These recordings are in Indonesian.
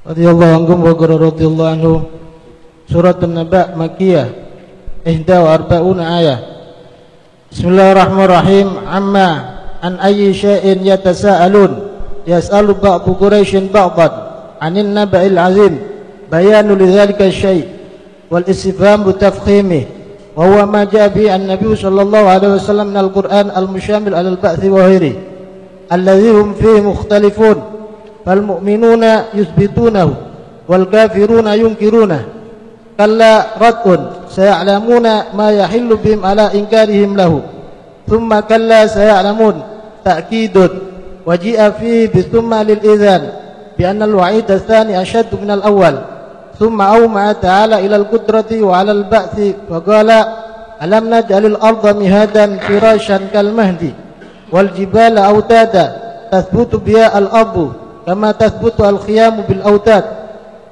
radhiyallahu anhum wa radhiyallahu anhu. Surat an-naba makkiyah ihda wa arba'una ayah. Bismillahirrahmanirrahim. Amma an ayyi syai'in yatasaalun. Yas'alu ba'du quraisyin ba'dan. 'anil naba'il 'azim. Bayanu lidzalika syai' wal istifham bitafkhimih wa huwa ma ja'a bi an-nabi sallallahu alaihi wasallam min al-Qur'an al-mushamil al-ba'th wa ghairihi. Alladhi hum fihi mukhtalifun فالمؤمنون يثبتونه والكافرون ينكرونه. كلا رد سيعلمون ما يحل بهم على إنكارهم له. ثم كلا سيعلمون تأكيد وجيء فيه بثم للإذان بأن الوعيد الثاني أشد من الأول. ثم أومع تعالى إلى القدرة وعلى البأس فقال ألم نجعل الأرض مهادا فراشا كالمهدي والجبال أوتادا تثبت بها الأرض كما تثبت الخيام بالأوتاد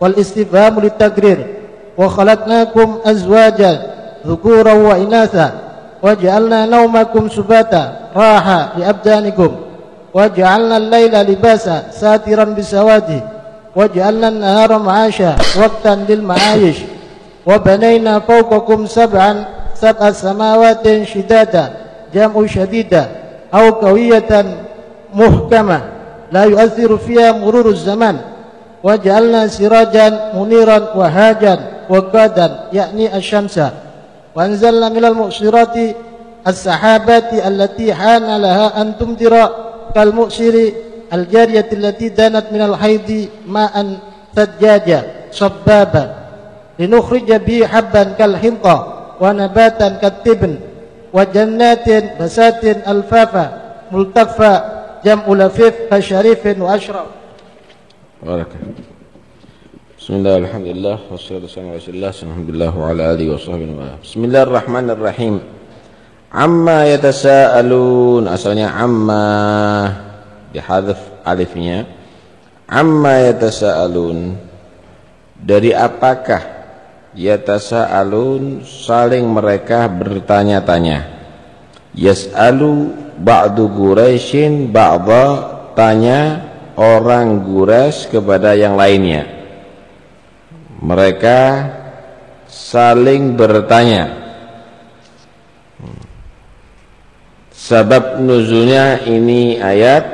والاستفهام للتقرير وخلقناكم أزواجا ذكورا وإناثا وجعلنا نومكم سباتا راحة لأبدانكم وجعلنا الليل لباسا ساترا بسواده وجعلنا النهار معاشا وقتا للمعايش وبنينا فوقكم سبعا سبع سماوات شدادا جمع شديدا أو قوية محكمة. Layu yu'athiru fiha mururu zaman wa sirajan muniran wahajan hajan yakni asy-syamsa wa anzalna as-sahabati allati hana laha an tumtira kal mu'siri al-jariyati allati danat minal haidi ma'an thajjaja sabbaban linukhrija bihi جمع لفيف كشريف وأشرف بارك بسم الله الحمد لله والصلاة والسلام على رسول الله الحمد لله وعلى آله وصحبه بسم الله الرحمن الرحيم Amma yatasaalun asalnya amma dihadzaf alifnya. Amma yatasaalun dari apakah yatasaalun saling mereka bertanya-tanya. Yas'alu ba'du Quraisyin ba'dha tanya orang Quraisy kepada yang lainnya. Mereka saling bertanya Sebab nuzulnya ini ayat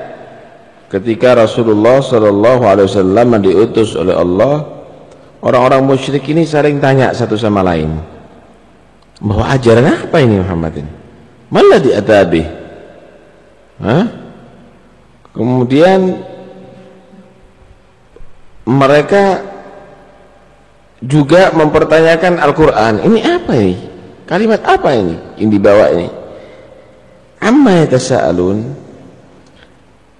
ketika Rasulullah sallallahu alaihi wasallam diutus oleh Allah, orang-orang musyrik ini saling tanya satu sama lain. Bahwa ajaran apa ini Muhammad ini? Mana di atabi? Hah? Kemudian mereka juga mempertanyakan Al-Qur'an. Ini apa ini? Kalimat apa ini yang dibawa ini? amma yatasaalun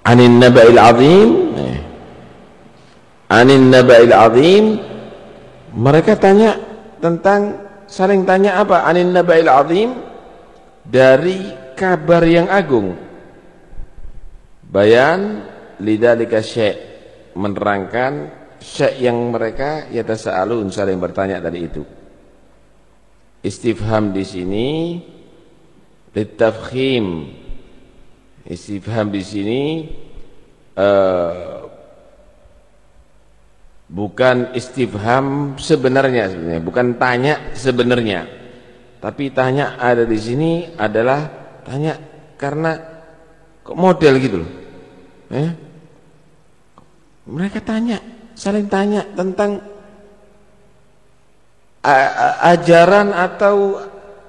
anin naba'il azim eh. anin naba'il azim mereka tanya tentang saling tanya apa anin naba'il azim dari kabar yang agung bayan lidzalika syai' menerangkan syai' yang mereka yatasaalun saling bertanya tadi itu. Istifham di sini litafkhim. Istifham di sini uh, bukan istifham sebenarnya sebenarnya bukan tanya sebenarnya. Tapi tanya ada di sini adalah tanya karena model gitu loh eh? mereka tanya saling tanya tentang ajaran atau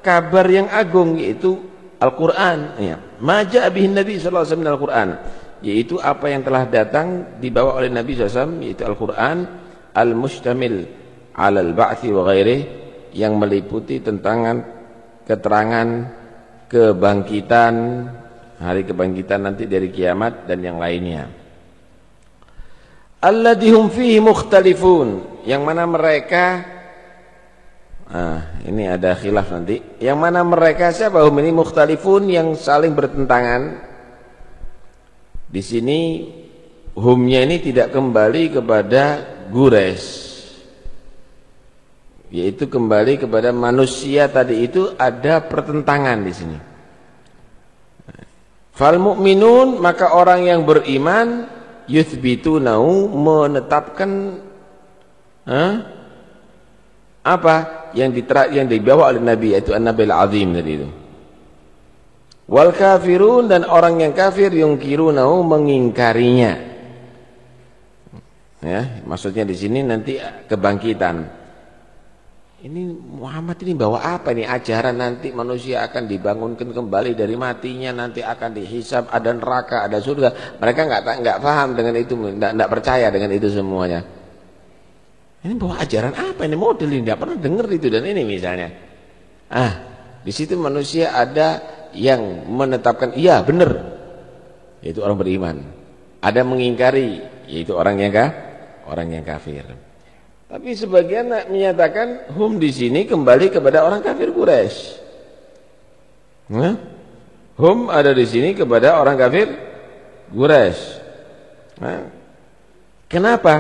kabar yang agung yaitu Al-Qur'an ya. Maja bihin Nabi sallallahu alaihi Al-Qur'an, yaitu apa yang telah datang dibawa oleh Nabi SAW yaitu Al-Qur'an al-mustamil 'ala al-ba'thi wa ghairihi yang meliputi tentang keterangan kebangkitan hari kebangkitan nanti dari kiamat dan yang lainnya. Alladhum fihi mukhtalifun yang mana mereka Nah, ini ada khilaf nanti. Yang mana mereka siapa? Hum ini mukhtalifun yang saling bertentangan. Di sini humnya ini tidak kembali kepada gures. Yaitu kembali kepada manusia tadi itu ada pertentangan di sini. Fal mu'minun maka orang yang beriman yuthbitunau menetapkan Hah? Apa yang diterap yang dibawa oleh Nabi yaitu An-Nabil Azim tadi itu. Wal kafirun dan orang yang kafir yang yungkirunahu mengingkarinya. Ya, maksudnya di sini nanti kebangkitan. Ini Muhammad ini bawa apa ini? Ajaran nanti manusia akan dibangunkan kembali dari matinya nanti akan dihisap ada neraka ada surga. Mereka nggak nggak paham dengan itu nggak percaya dengan itu semuanya. Ini bawa ajaran apa ini? Model ini nggak pernah dengar itu dan ini misalnya. Ah di situ manusia ada yang menetapkan iya benar. Yaitu orang beriman. Ada mengingkari yaitu orang yang kah orang yang kafir tapi sebagian menyatakan hum di sini kembali kepada orang kafir Quraisy. Nah, hum ada di sini kepada orang kafir Quraisy. Kenapa?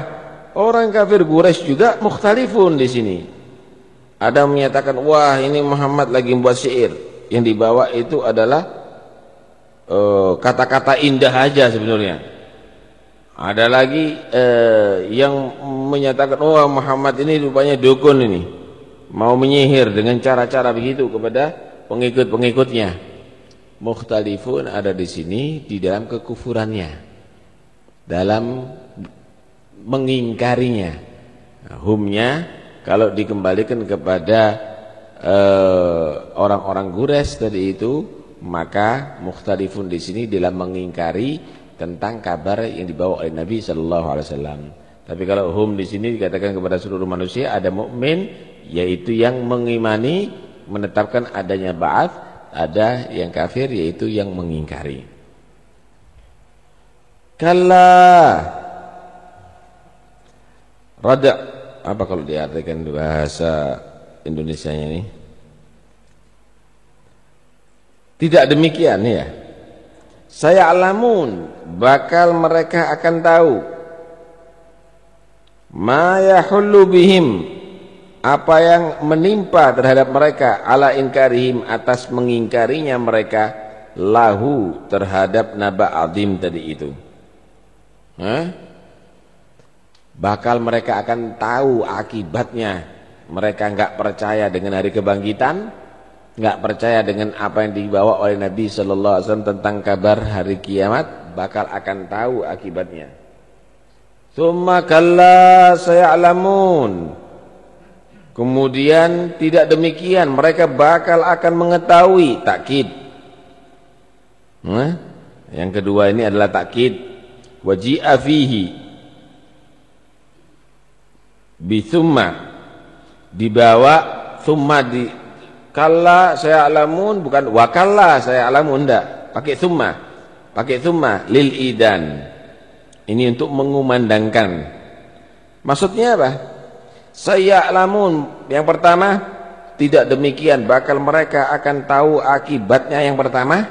Orang kafir Quraisy juga mukhtalifun di sini. Ada menyatakan, wah ini Muhammad lagi membuat syair. Yang dibawa itu adalah eh, kata-kata uh, indah aja sebenarnya. Ada lagi eh, yang menyatakan oh Muhammad ini rupanya dukun ini. Mau menyihir dengan cara-cara begitu kepada pengikut-pengikutnya. Mukhtalifun ada di sini di dalam kekufurannya. Dalam mengingkarinya. Humnya kalau dikembalikan kepada eh, orang-orang gures tadi itu maka mukhtalifun di sini dalam mengingkari tentang kabar yang dibawa oleh Nabi sallallahu alaihi wasallam. Tapi kalau hum di sini dikatakan kepada seluruh manusia ada mukmin yaitu yang mengimani menetapkan adanya ba'ats, ada yang kafir yaitu yang mengingkari. Kalla rada apa kalau diartikan bahasa Indonesianya ini? Tidak demikian ya. Saya alamun bakal mereka akan tahu ma yahullu bihim apa yang menimpa terhadap mereka ala inkarihim atas mengingkarinya mereka lahu terhadap naba adim tadi itu. Hah? Bakal mereka akan tahu akibatnya mereka enggak percaya dengan hari kebangkitan nggak percaya dengan apa yang dibawa oleh Nabi Sallallahu Alaihi Wasallam tentang kabar hari kiamat bakal akan tahu akibatnya. Summa kalla sayalamun. Kemudian tidak demikian mereka bakal akan mengetahui takkid. Nah, yang kedua ini adalah takkid waji'a fihi bisumma dibawa summa di Kalla saya alamun bukan wakalla saya alamun ndak. Pakai summa. Pakai summa lil idan. Ini untuk mengumandangkan. Maksudnya apa? Saya alamun yang pertama tidak demikian bakal mereka akan tahu akibatnya yang pertama.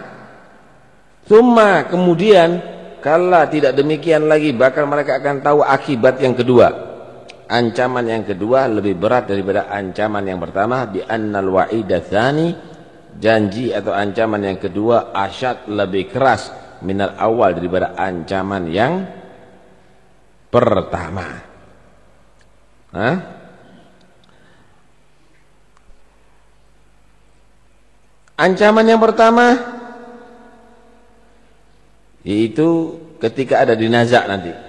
Summa kemudian kalla tidak demikian lagi bakal mereka akan tahu akibat yang kedua ancaman yang kedua lebih berat daripada ancaman yang pertama bi annal wa'idadzani janji atau ancaman yang kedua asyad lebih keras minal awal daripada ancaman yang pertama Hah? ancaman yang pertama yaitu ketika ada dinazak nanti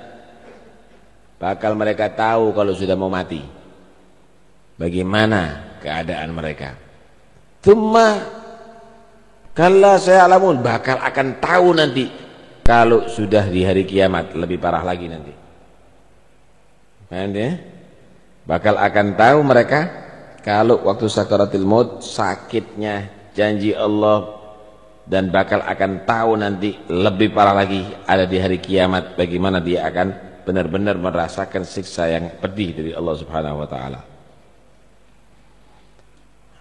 bakal mereka tahu kalau sudah mau mati. Bagaimana keadaan mereka? Tumma kalla saya alamun bakal akan tahu nanti kalau sudah di hari kiamat lebih parah lagi nanti. Ya? bakal akan tahu mereka kalau waktu sakaratil maut sakitnya janji Allah dan bakal akan tahu nanti lebih parah lagi ada di hari kiamat bagaimana dia akan benar-benar merasakan siksa yang pedih dari Allah Subhanahu wa taala.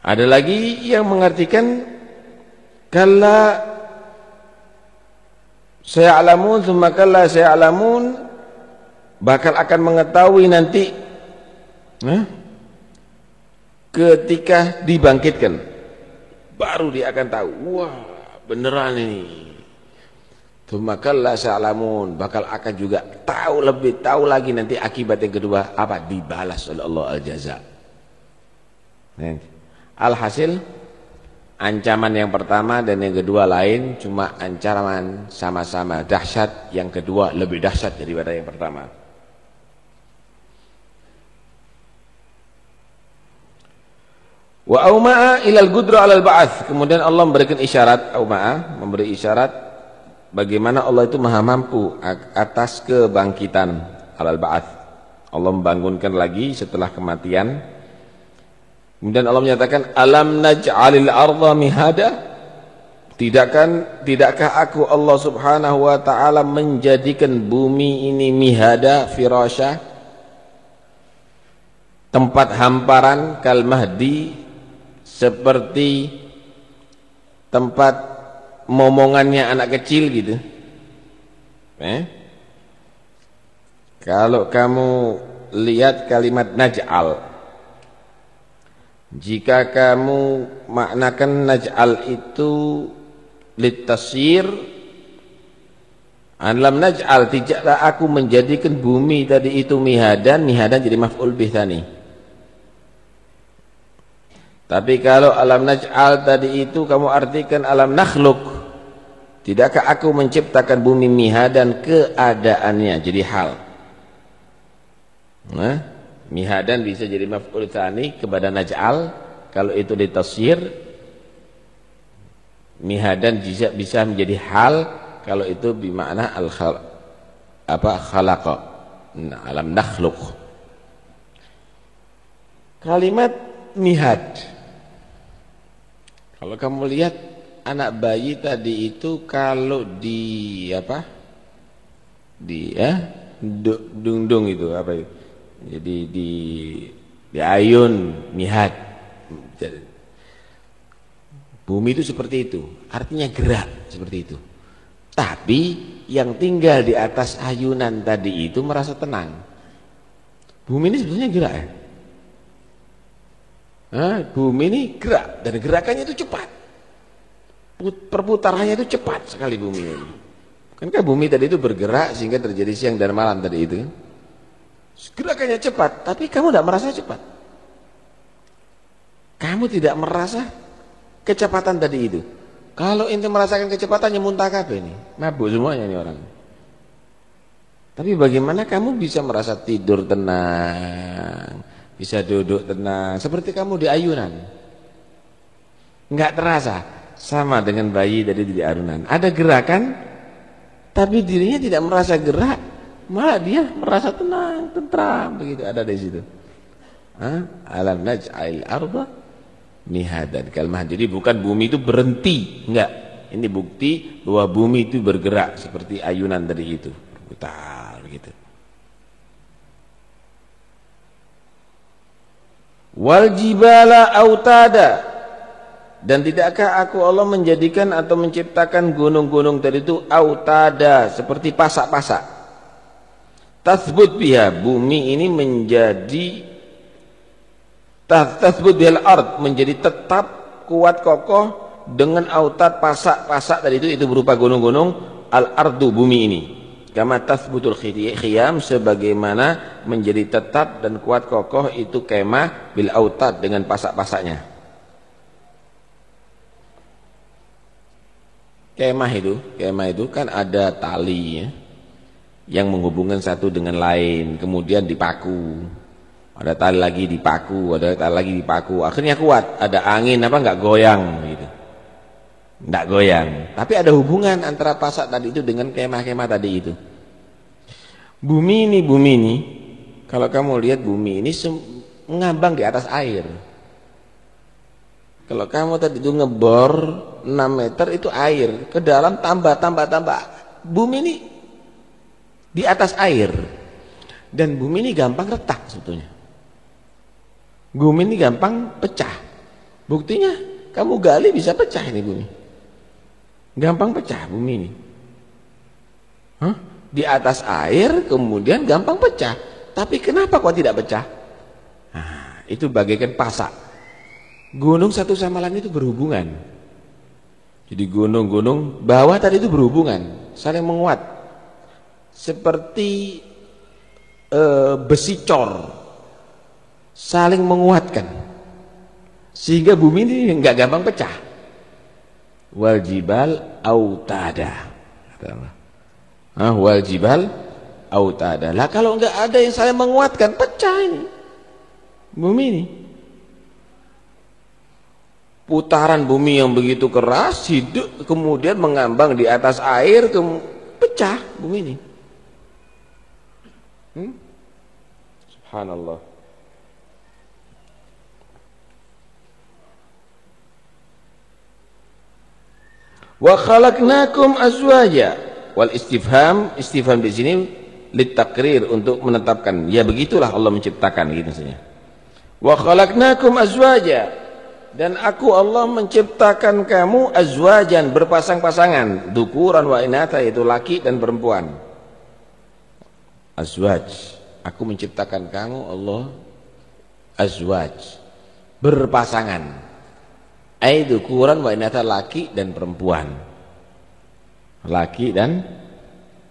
Ada lagi yang mengartikan kalla saya alamun kalla saya alamun bakal akan mengetahui nanti eh, ketika dibangkitkan baru dia akan tahu wah beneran ini Tumakalla sa'lamun. Bakal akan juga tahu lebih tahu lagi nanti akibat yang kedua. Apa? Dibalas oleh Allah al-jaza. Alhasil ancaman yang pertama dan yang kedua lain cuma ancaman sama-sama dahsyat, yang kedua lebih dahsyat daripada yang pertama. Wa auma'a ilal gudra 'alal ba'ats. Kemudian Allah memberikan isyarat, auma'a memberi isyarat bagaimana Allah itu maha mampu atas kebangkitan alal ba'ats. Allah membangunkan lagi setelah kematian. Kemudian Allah menyatakan alam naj'alil arda mihada? Tidakkan tidakkah aku Allah Subhanahu wa taala menjadikan bumi ini mihada firasya? Tempat hamparan kal mahdi seperti tempat momongannya anak kecil gitu. Eh? Kalau kamu lihat kalimat naj'al jika kamu maknakan naj'al itu litasir alam naj'al tidaklah aku menjadikan bumi tadi itu mihadan mihadan jadi maf'ul bih tani tapi kalau alam naj'al tadi itu kamu artikan alam nakhluk. Tidakkah aku menciptakan bumi miha dan keadaannya jadi hal? Nah, mihadan bisa jadi maf'ul tsani kepada naj'al. Kalau itu ditafsir mihadan bisa bisa menjadi hal. Kalau itu bermakna al -khal, apa khalaqa. Nah, alam nakhluq kalimat mihad kalau kamu lihat anak bayi tadi itu kalau di apa? Di ya? Dung dung itu apa itu? Jadi di di ayun mihad bumi itu seperti itu. Artinya gerak seperti itu. Tapi yang tinggal di atas ayunan tadi itu merasa tenang. Bumi ini sebetulnya gerak ya Bumi ini gerak dan gerakannya itu cepat perputarannya itu cepat sekali bumi ini. Kan kan bumi tadi itu bergerak sehingga terjadi siang dan malam tadi itu. Gerakannya cepat, tapi kamu tidak merasa cepat. Kamu tidak merasa kecepatan tadi itu. Kalau ente merasakan kecepatannya muntah kabeh ini, mabuk semuanya ini orang. Tapi bagaimana kamu bisa merasa tidur tenang, bisa duduk tenang, seperti kamu di ayunan. Enggak terasa sama dengan bayi dari di arunan. Ada gerakan tapi dirinya tidak merasa gerak, malah dia merasa tenang, tentram begitu ada di situ. Alam naj'al arda mihadan kalmah. Jadi bukan bumi itu berhenti, enggak. Ini bukti bahwa bumi itu bergerak seperti ayunan tadi itu, berputar gitu. Wal jibala autada dan tidakkah aku Allah menjadikan atau menciptakan gunung-gunung tadi itu autada seperti pasak-pasak. Tasbut biha bumi ini menjadi tasbut bihal ard menjadi tetap kuat kokoh dengan autad pasak-pasak tadi itu itu berupa gunung-gunung al ardu bumi ini. Kama tasbutul khiyam sebagaimana menjadi tetap dan kuat kokoh itu kemah bil autad dengan pasak-pasaknya. Kemah itu, kemah itu kan ada tali ya, yang menghubungkan satu dengan lain, kemudian dipaku. Ada tali lagi dipaku, ada tali lagi dipaku. Akhirnya kuat, ada angin apa enggak goyang gitu. Enggak goyang, tapi ada hubungan antara pasak tadi itu dengan kemah-kemah tadi itu. Bumi ini, bumi ini, kalau kamu lihat bumi ini mengambang di atas air. Kalau kamu tadi itu ngebor 6 meter itu air, ke dalam tambah tambah tambah. Bumi ini di atas air. Dan bumi ini gampang retak sebetulnya. Bumi ini gampang pecah. Buktinya kamu gali bisa pecah ini bumi. Gampang pecah bumi ini. Hah? Di atas air kemudian gampang pecah. Tapi kenapa kok tidak pecah? Nah, itu bagaikan pasak Gunung satu sama lain itu berhubungan. Jadi gunung-gunung bawah tadi itu berhubungan, saling menguat. Seperti e, besi cor saling menguatkan. Sehingga bumi ini enggak gampang pecah. Wal jibal autada. Ah, wal jibal autada. Lah kalau enggak ada yang saling menguatkan, pecah ini. Bumi ini putaran bumi yang begitu keras hidup kemudian mengambang di atas air ke, pecah bumi ini hmm? subhanallah wa khalaqnakum azwaja wal istifham istifham di sini litakrir untuk menetapkan ya begitulah Allah menciptakan gitu maksudnya wa khalaqnakum azwaja dan aku Allah menciptakan kamu azwajan berpasang-pasangan, dukuran wa inata itu laki dan perempuan. Azwaj. Aku menciptakan kamu Allah azwaj berpasangan. Ai dukuran wa inata laki dan perempuan. Laki dan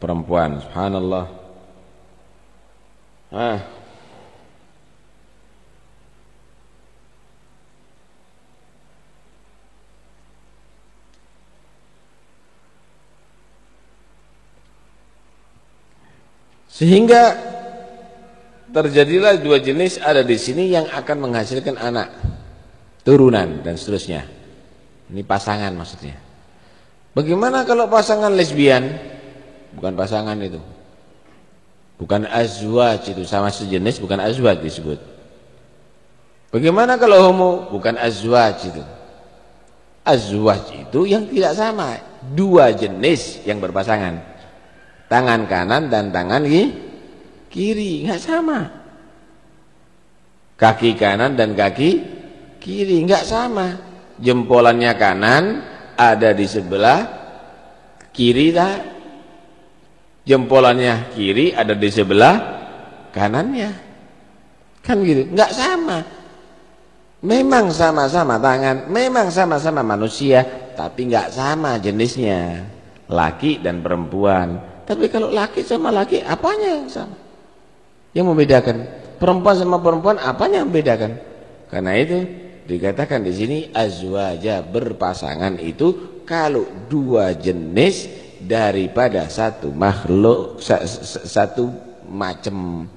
perempuan. Subhanallah. Ah. Sehingga terjadilah dua jenis ada di sini yang akan menghasilkan anak, turunan dan seterusnya. Ini pasangan maksudnya. Bagaimana kalau pasangan lesbian? Bukan pasangan itu. Bukan azwaj itu sama sejenis bukan azwaj disebut. Bagaimana kalau homo? Bukan azwaj itu. Azwaj itu yang tidak sama, dua jenis yang berpasangan tangan kanan dan tangan kiri nggak sama kaki kanan dan kaki kiri nggak sama jempolannya kanan ada di sebelah kiri tak jempolannya kiri ada di sebelah kanannya kan gitu nggak sama memang sama-sama tangan memang sama-sama manusia tapi nggak sama jenisnya laki dan perempuan tapi kalau laki sama laki, apanya yang sama? Yang membedakan. Perempuan sama perempuan, apanya yang membedakan? Karena itu dikatakan di sini azwaja berpasangan itu kalau dua jenis daripada satu makhluk satu macam.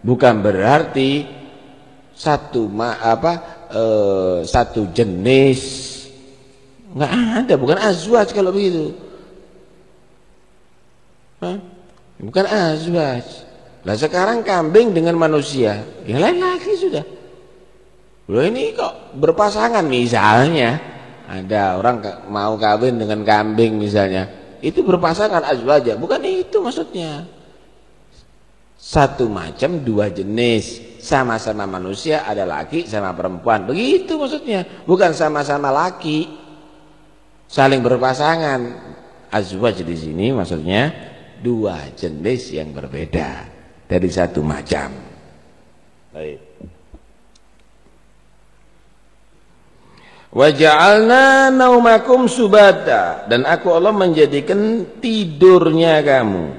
Bukan berarti satu ma apa e, satu jenis nggak ada bukan azwaj kalau begitu Hah? Bukan azwaj. Lah sekarang kambing dengan manusia, yang lain lagi sudah. Loh ini kok berpasangan misalnya ada orang mau kawin dengan kambing misalnya, itu berpasangan azwaja, bukan itu maksudnya. Satu macam dua jenis, sama-sama manusia ada laki sama perempuan. Begitu maksudnya, bukan sama-sama laki saling berpasangan. Azwaj di sini maksudnya dua jenis yang berbeda dari satu macam. Baik. Waja'alna naumakum subata dan aku Allah menjadikan tidurnya kamu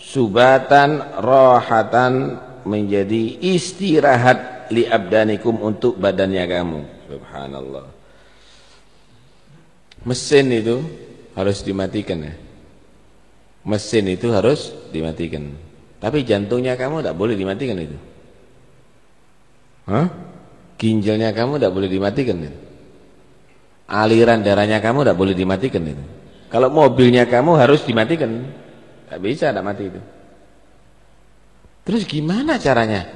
subatan rohatan menjadi istirahat li abdanikum untuk badannya kamu. Subhanallah. Mesin itu harus dimatikan ya mesin itu harus dimatikan. Tapi jantungnya kamu tidak boleh dimatikan itu. Hah? Ginjalnya kamu tidak boleh dimatikan itu. Aliran darahnya kamu tidak boleh dimatikan itu. Kalau mobilnya kamu harus dimatikan. Tidak bisa tidak mati itu. Terus gimana caranya?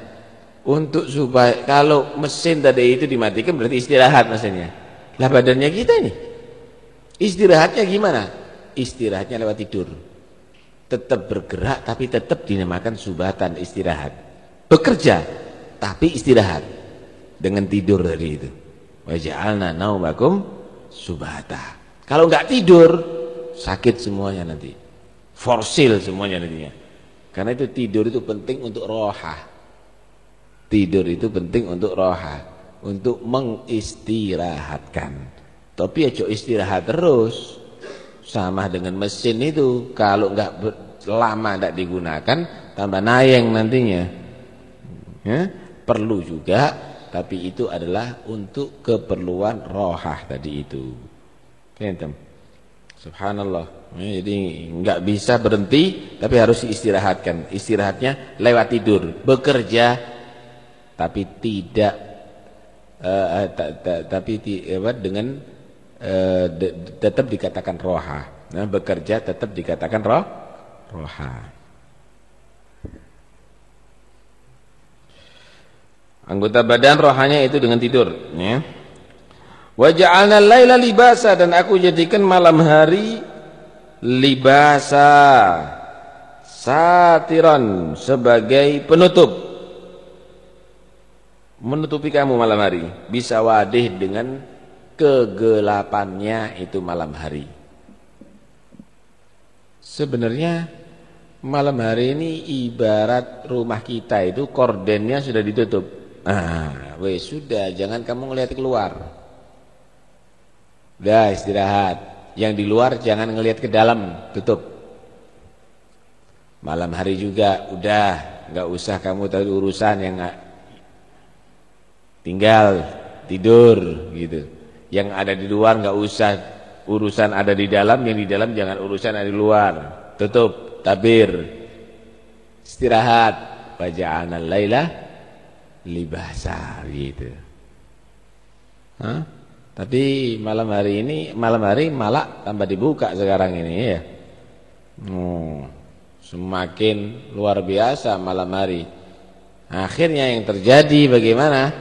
Untuk supaya kalau mesin tadi itu dimatikan berarti istirahat mesinnya. Lah badannya kita ini. Istirahatnya gimana? Istirahatnya lewat tidur tetap bergerak tapi tetap dinamakan subatan istirahat bekerja tapi istirahat dengan tidur tadi itu waja'alna naumakum subata kalau enggak tidur sakit semuanya nanti. Forsil semuanya nantinya karena itu tidur itu penting untuk roha tidur itu penting untuk roha untuk mengistirahatkan. Tapi ya istirahat terus. Sama dengan mesin itu. Kalau nggak lama tidak digunakan tambah nayeng nantinya. Ya, perlu juga tapi itu adalah untuk keperluan rohah tadi itu. Kentam. subhanallah. Ya, jadi nggak bisa berhenti tapi harus diistirahatkan istirahatnya lewat tidur bekerja tapi tidak uh, tapi uh, dengan uh, tetap dikatakan roha nah, bekerja tetap dikatakan roh roha anggota badan rohanya itu dengan tidur ya. Wa ja'alna laila libasa dan aku jadikan malam hari libasa satiran sebagai penutup. Menutupi kamu malam hari. Bisa wadih dengan kegelapannya itu malam hari. Sebenarnya malam hari ini ibarat rumah kita itu kordennya sudah ditutup ah weh sudah jangan kamu ngelihat keluar. Udah istirahat. Yang di luar jangan ngelihat ke dalam. Tutup. Malam hari juga udah. Nggak usah kamu tahu urusan yang tinggal tidur gitu. Yang ada di luar nggak usah urusan ada di dalam. Yang di dalam jangan urusan ada di luar. Tutup. Tabir. Istirahat. Bacaan al-laila libasa gitu. Hah? tapi malam hari ini malam hari malah tambah dibuka sekarang ini ya. Oh, semakin luar biasa malam hari. Akhirnya yang terjadi bagaimana?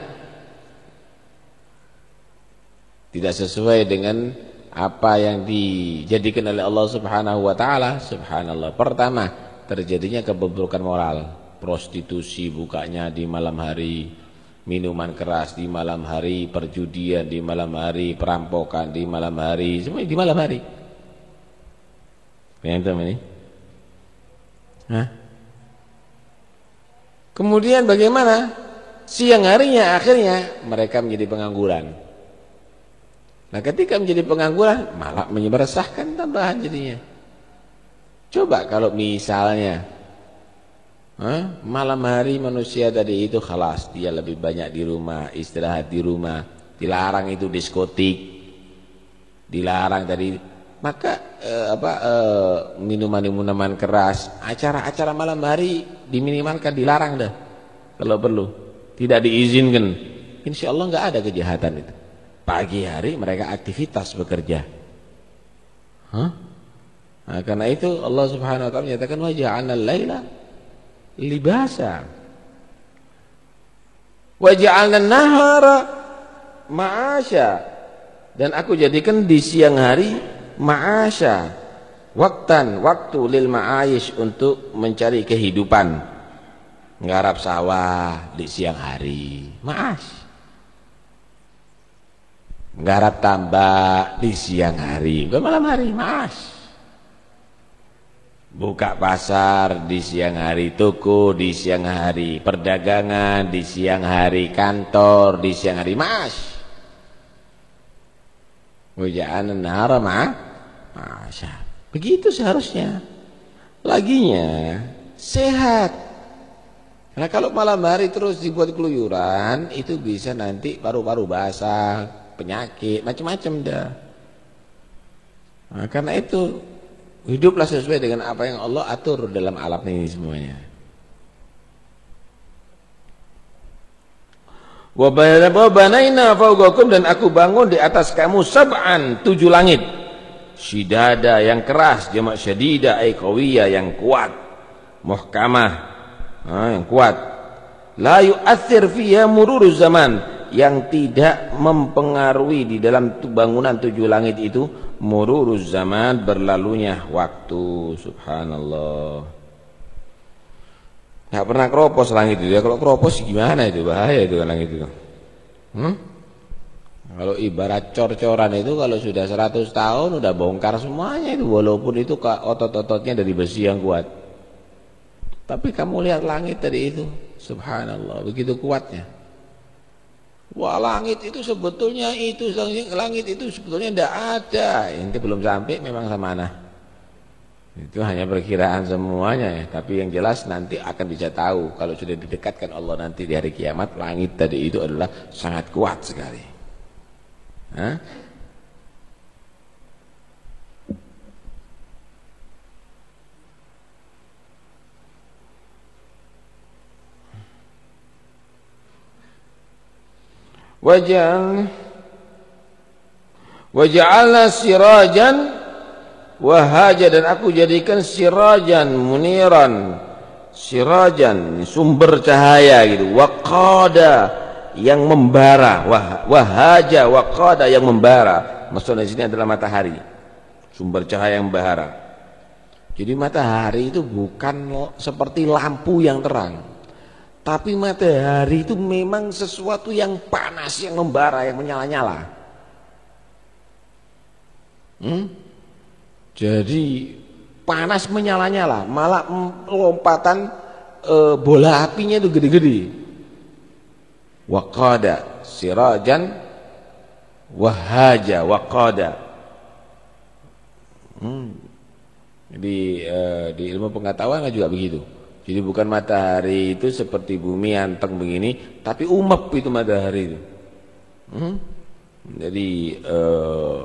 Tidak sesuai dengan apa yang dijadikan oleh Allah Subhanahu wa taala. Subhanallah. Pertama terjadinya kebobrokan moral prostitusi bukanya di malam hari minuman keras di malam hari perjudian di malam hari perampokan di malam hari semua di malam hari yang ini Hah? kemudian bagaimana siang harinya akhirnya mereka menjadi pengangguran Nah ketika menjadi pengangguran malah menyeberesahkan tambahan jadinya. Coba kalau misalnya huh, malam hari manusia tadi itu khalas. Dia lebih banyak di rumah istirahat di rumah. Dilarang itu diskotik. Dilarang tadi. Maka eh, apa eh, minuman-minuman keras. Acara-acara malam hari diminimalkan dilarang dah. Kalau perlu. Tidak diizinkan. Insya Allah nggak ada kejahatan itu. Pagi hari mereka aktivitas bekerja. Hah? Nah, karena itu Allah Subhanahu wa taala menyatakan wa ja'alna laila libasa. Wa ja'alna nahara ma'asya. Dan aku jadikan di siang hari ma'asya. Waktan, waktu lil ma'ayish untuk mencari kehidupan. Nggarap sawah di siang hari. Ma'ash garap tambak di siang hari bukan malam hari mas buka pasar di siang hari toko di siang hari perdagangan di siang hari kantor di siang hari mas. Wujaan nahara ma masya begitu seharusnya. Laginya sehat. Karena kalau malam hari terus dibuat keluyuran itu bisa nanti paru-paru basah penyakit, macam-macam dah. Nah, karena itu hiduplah sesuai dengan apa yang Allah atur dalam alam ini semuanya. Wa banaina fawqakum dan aku bangun di atas kamu sab'an tujuh langit. Shidada yang keras, jamak syadida ay qawiyya yang kuat. Muhkamah, yang kuat. La yu'athir fiha mururuz zaman yang tidak mempengaruhi di dalam bangunan tujuh langit itu mururuz zaman berlalunya waktu subhanallah. Nggak pernah keropos langit itu. Ya kalau keropos gimana itu? Bahaya itu langit itu. Hmm? kalau ibarat cor-coran itu kalau sudah 100 tahun udah bongkar semuanya itu. Walaupun itu otot-ototnya dari besi yang kuat. Tapi kamu lihat langit tadi itu. Subhanallah begitu kuatnya Wah langit itu sebetulnya itu langit itu sebetulnya tidak ada. Ini belum sampai memang sama mana. Itu hanya perkiraan semuanya ya. Tapi yang jelas nanti akan bisa tahu kalau sudah didekatkan Allah nanti di hari kiamat langit tadi itu adalah sangat kuat sekali. Hah? Waj'al waj'alna sirajan wahaja. Dan aku jadikan sirajan muniran. Sirajan sumber cahaya gitu. Waqada yang membara. Wah, wahaja waqada yang membara. Maksudnya sini adalah matahari. Sumber cahaya yang membara. Jadi matahari itu bukan seperti lampu yang terang tapi matahari itu memang sesuatu yang panas, yang membara, yang menyala-nyala. Hmm? Jadi panas menyala-nyala, malah lompatan e, bola apinya itu gede-gede. Waqada sirajan wahaja waqada. Hmm. Jadi e, di ilmu pengetahuan juga begitu. Jadi bukan matahari itu seperti bumi anteng begini, tapi umap itu matahari itu. Hmm? Jadi eh,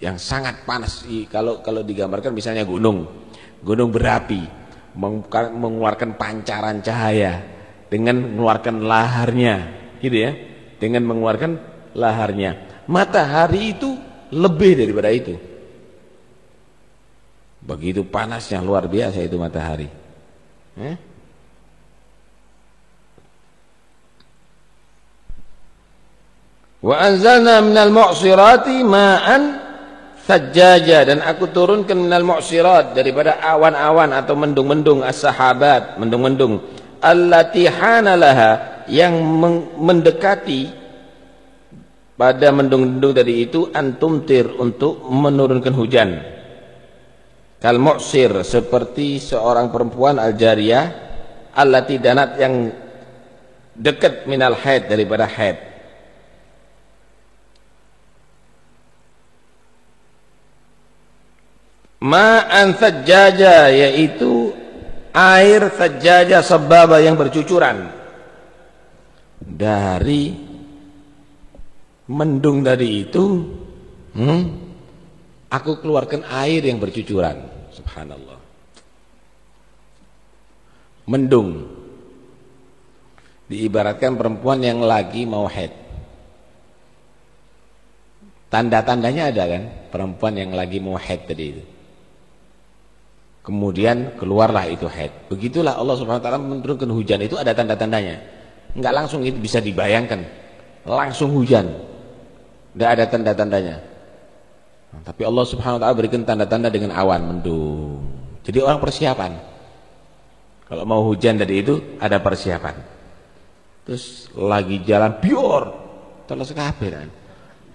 yang sangat panas. Kalau kalau digambarkan misalnya gunung, gunung berapi, mengeluarkan pancaran cahaya dengan mengeluarkan laharnya, gitu ya, dengan mengeluarkan laharnya. Matahari itu lebih daripada itu. Begitu panasnya luar biasa itu matahari. Eh? Wa anzalna minal mu'sirati ma'an sajjaja. Dan aku turunkan minal mu'sirat daripada awan-awan atau mendung-mendung as-sahabat, mendung-mendung. Allati hanalaha yang mendekati pada mendung-mendung tadi itu antumtir untuk menurunkan hujan kal mu'sir seperti seorang perempuan al-jariyah allati danat yang dekat minal haid daripada haid. Ma'an sajjaja yaitu air sajjaja sebaba yang bercucuran. Dari mendung tadi itu hmm, Aku keluarkan air yang bercucuran. Subhanallah. Mendung. Diibaratkan perempuan yang lagi mau head. Tanda-tandanya ada kan? Perempuan yang lagi mau head tadi itu. Kemudian keluarlah itu head. Begitulah Allah Subhanahu wa taala menurunkan hujan itu ada tanda-tandanya. Enggak langsung itu bisa dibayangkan. Langsung hujan. Enggak ada tanda-tandanya. Tapi Allah Subhanahu wa taala berikan tanda-tanda dengan awan mendung. Jadi orang persiapan. Kalau mau hujan tadi itu ada persiapan. Terus lagi jalan bior, terus kabeh kan.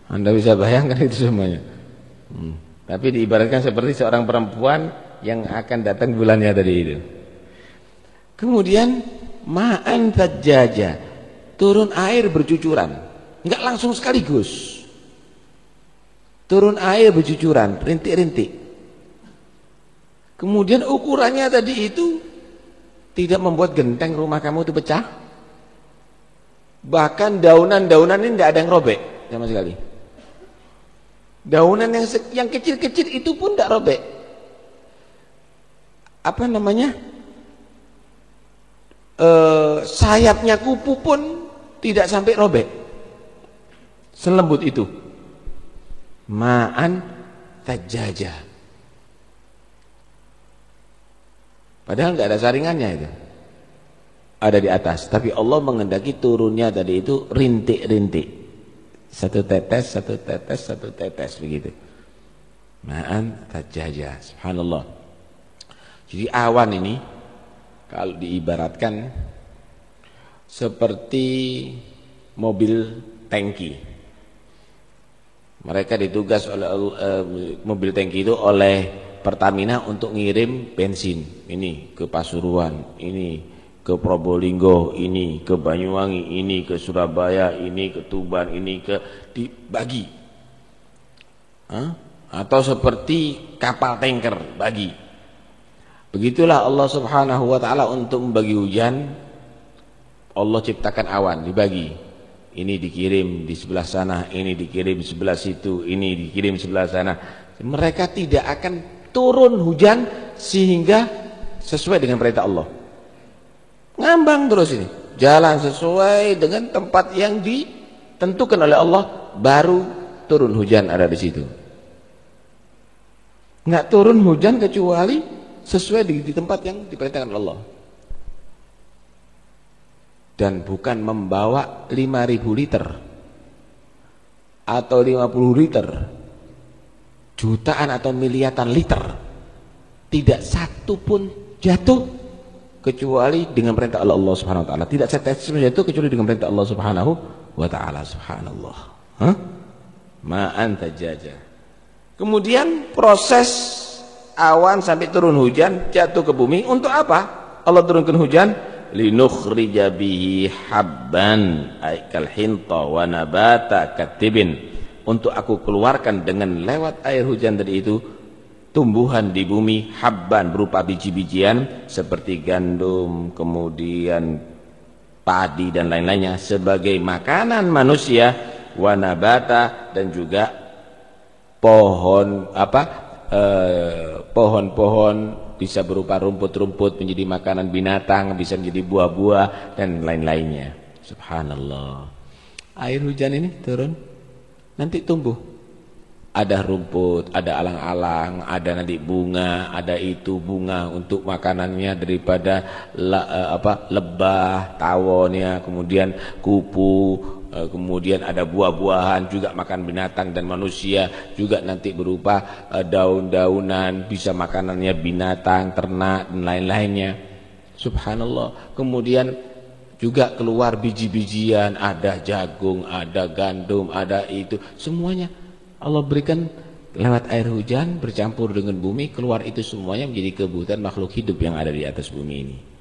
Anda bisa bayangkan itu semuanya. Hmm. Tapi diibaratkan seperti seorang perempuan yang akan datang bulannya tadi itu. Kemudian ma'an tajjaja, turun air bercucuran. Enggak langsung sekaligus turun air bercucuran, rintik-rintik. Kemudian ukurannya tadi itu tidak membuat genteng rumah kamu itu pecah. Bahkan daunan-daunan ini tidak ada yang robek sama sekali. Daunan yang yang kecil-kecil itu pun tidak robek. Apa namanya? E, sayapnya kupu pun tidak sampai robek. Selembut itu ma'an tajaja. Padahal nggak ada saringannya itu. Ada di atas, tapi Allah mengendaki turunnya tadi itu rintik-rintik. Satu tetes, satu tetes, satu tetes begitu. Ma'an tajaja. Subhanallah. Jadi awan ini kalau diibaratkan seperti mobil tangki mereka ditugas oleh uh, mobil tangki itu oleh Pertamina untuk ngirim bensin ini ke Pasuruan, ini ke Probolinggo ini, ke Banyuwangi ini, ke Surabaya ini, ke Tuban ini, ke dibagi. Hah? Atau seperti kapal tanker bagi. Begitulah Allah Subhanahu wa taala untuk membagi hujan Allah ciptakan awan dibagi. Ini dikirim di sebelah sana, ini dikirim di sebelah situ, ini dikirim sebelah sana. Mereka tidak akan turun hujan sehingga sesuai dengan perintah Allah. Ngambang terus ini. Jalan sesuai dengan tempat yang ditentukan oleh Allah baru turun hujan ada di situ. Enggak turun hujan kecuali sesuai di, di tempat yang diperintahkan Allah. Dan bukan membawa 5000 liter atau 50 liter jutaan atau miliatan liter tidak satu pun jatuh kecuali dengan perintah Allah Subhanahu wa taala. Tidak setetes itu kecuali dengan perintah Allah Subhanahu wa taala. Subhanallah. Ma anta jaja. Kemudian proses awan sampai turun hujan jatuh ke bumi untuk apa? Allah turunkan hujan linukhrija bihi habban aikal hinta wa nabata katibin. Untuk aku keluarkan dengan lewat air hujan tadi itu tumbuhan di bumi habban berupa biji-bijian seperti gandum, kemudian padi dan lain-lainnya sebagai makanan manusia wanabata dan juga pohon apa eh, pohon-pohon eh, bisa berupa rumput-rumput menjadi makanan binatang, bisa menjadi buah-buah dan lain-lainnya. Subhanallah. Air hujan ini turun nanti tumbuh ada rumput, ada alang-alang, ada nanti bunga, ada itu bunga untuk makanannya daripada la, uh, apa lebah, tawonnya, kemudian kupu, kemudian ada buah-buahan juga makan binatang dan manusia juga nanti berupa uh, daun-daunan, bisa makanannya binatang, ternak dan lain-lainnya. Subhanallah. Kemudian juga keluar biji-bijian, ada jagung, ada gandum, ada itu, semuanya Allah berikan lewat air hujan bercampur dengan bumi keluar itu semuanya menjadi kebutuhan makhluk hidup yang ada di atas bumi ini.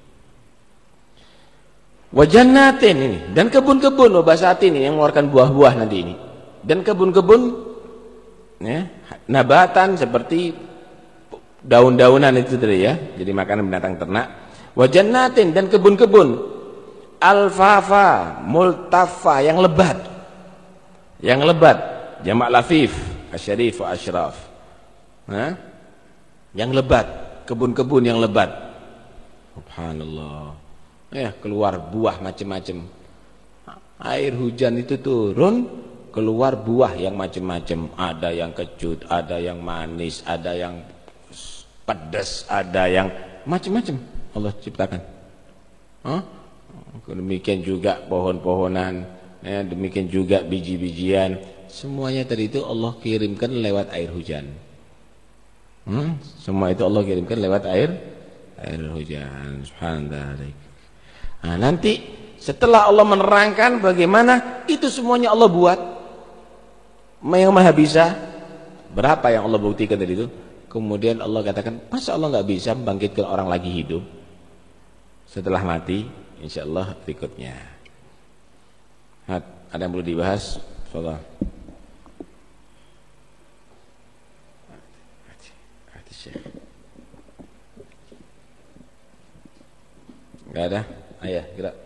Wajannatin ini dan kebun-kebun wabasatin ini yang mengeluarkan buah-buah nanti ini. Dan kebun-kebun ya, nabatan seperti daun-daunan itu tadi ya, jadi makanan binatang ternak. Wajannatin dan kebun-kebun alfafa, multafa yang lebat. Yang lebat jamak lafif asyarif wa asyraf ha? yang lebat kebun-kebun yang lebat subhanallah ya keluar buah macam-macam air hujan itu turun keluar buah yang macam-macam ada yang kecut ada yang manis ada yang pedas ada yang macam-macam Allah ciptakan Hah? demikian juga pohon-pohonan ya, demikian juga biji-bijian Semuanya tadi itu Allah kirimkan lewat air hujan. Hmm? Semua itu Allah kirimkan lewat air air hujan. Subhanallah. Nah, nanti setelah Allah menerangkan bagaimana itu semuanya Allah buat. Yang Maha bisa. Berapa yang Allah buktikan tadi itu? Kemudian Allah katakan, masa Allah nggak bisa membangkitkan orang lagi hidup setelah mati? Insya Allah berikutnya. Ada yang perlu dibahas? Salah. Enggak ada? Ayah, gerak.